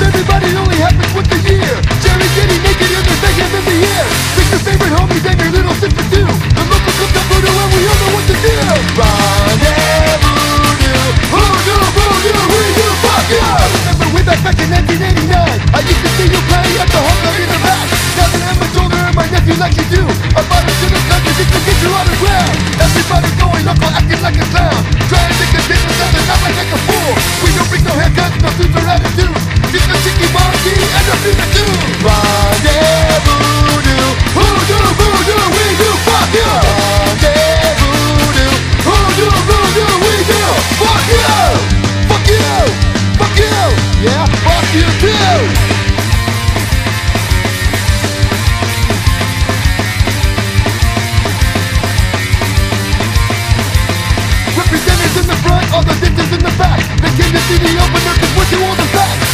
everybody only happens with the year. all the ditches in the back. They came to see the opener cause we're too old to back